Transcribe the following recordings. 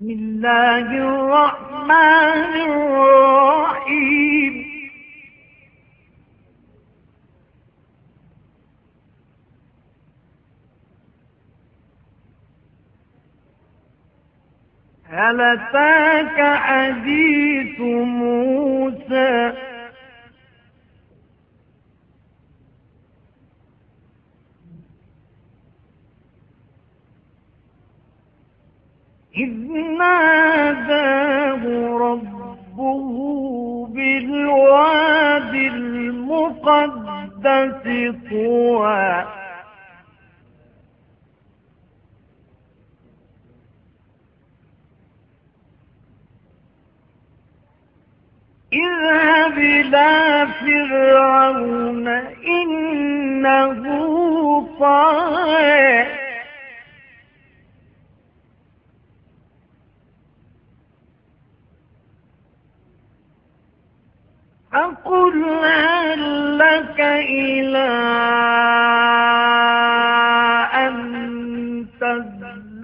بسم الله الرحمن الرحيم. هل أتاك حديث موسى ناداه ربه بالواد المقدس طوى. اذهب إلى فرعون إنه طغى فقل هل لك إلى أن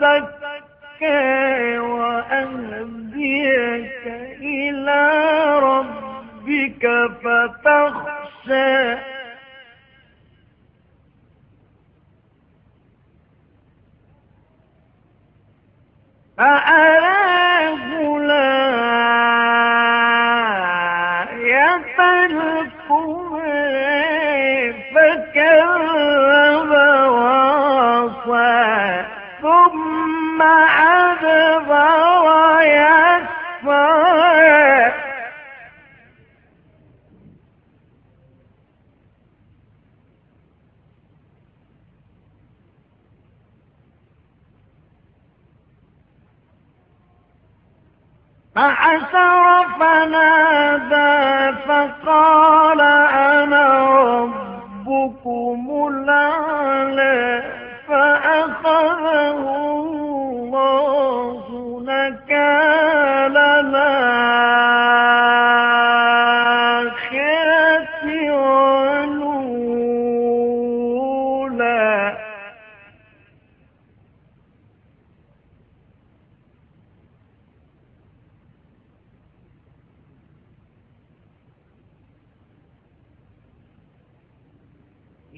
تزكى وأهديك إلى ربك فتخشى؟ فأراه ثم أدبر يسعى فحشر فنادى فقال أنا ربكم الأعلى.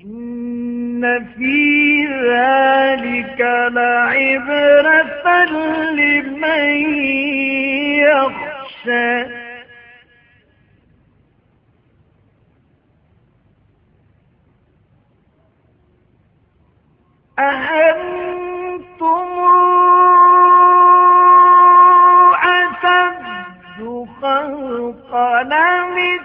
إن في ذلك لعبرة لمن يخشى. أأنتم أشد خلقا من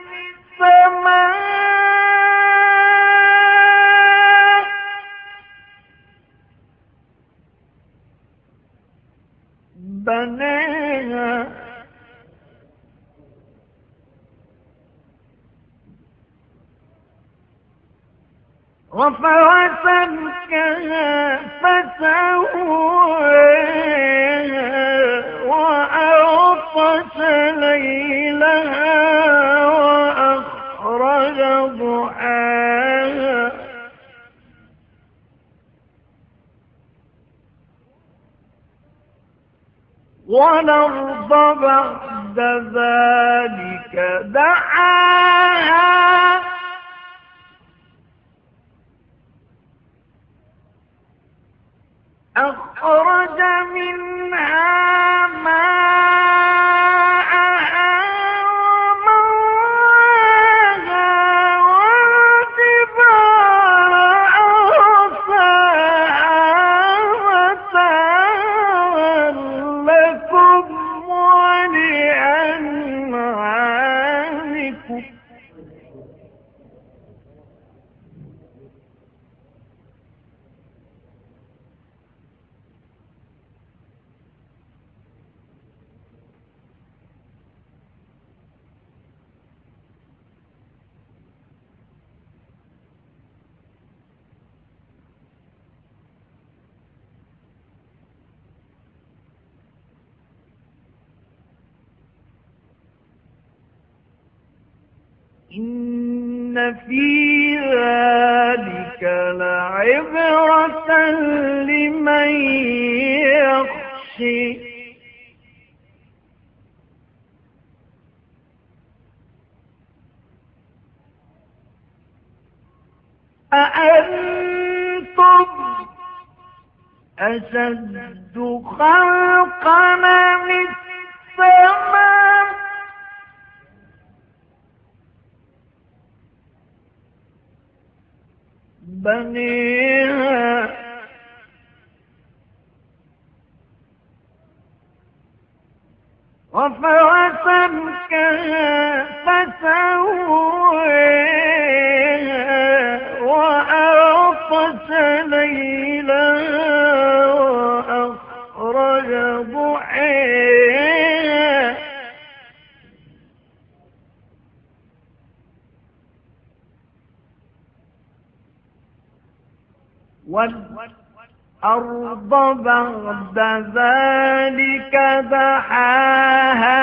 رفع سمكها فسواها وأغطش ليلها وأخرج ضحاها والأرض بعد ذلك دعاها أخرج منها إن في ذلك لعبرة لمن يخشي. أأنتم أشد خلقنا من السماء بنيها والأرض بعد ذلك دحاها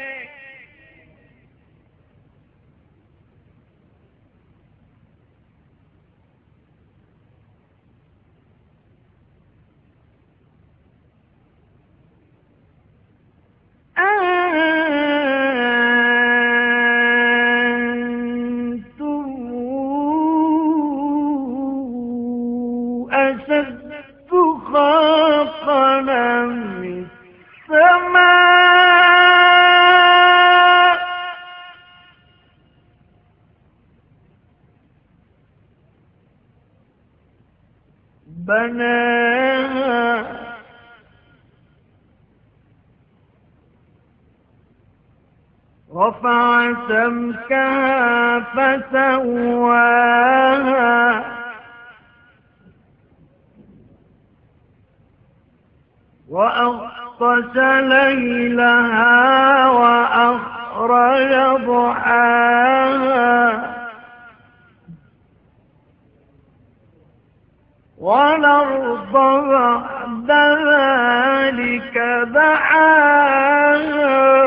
أشد خلقا من السماء بناها رفع سمكها فسواها وأغطش ليلها وأخرج ضحاها. والأرض بعد ذلك دحاها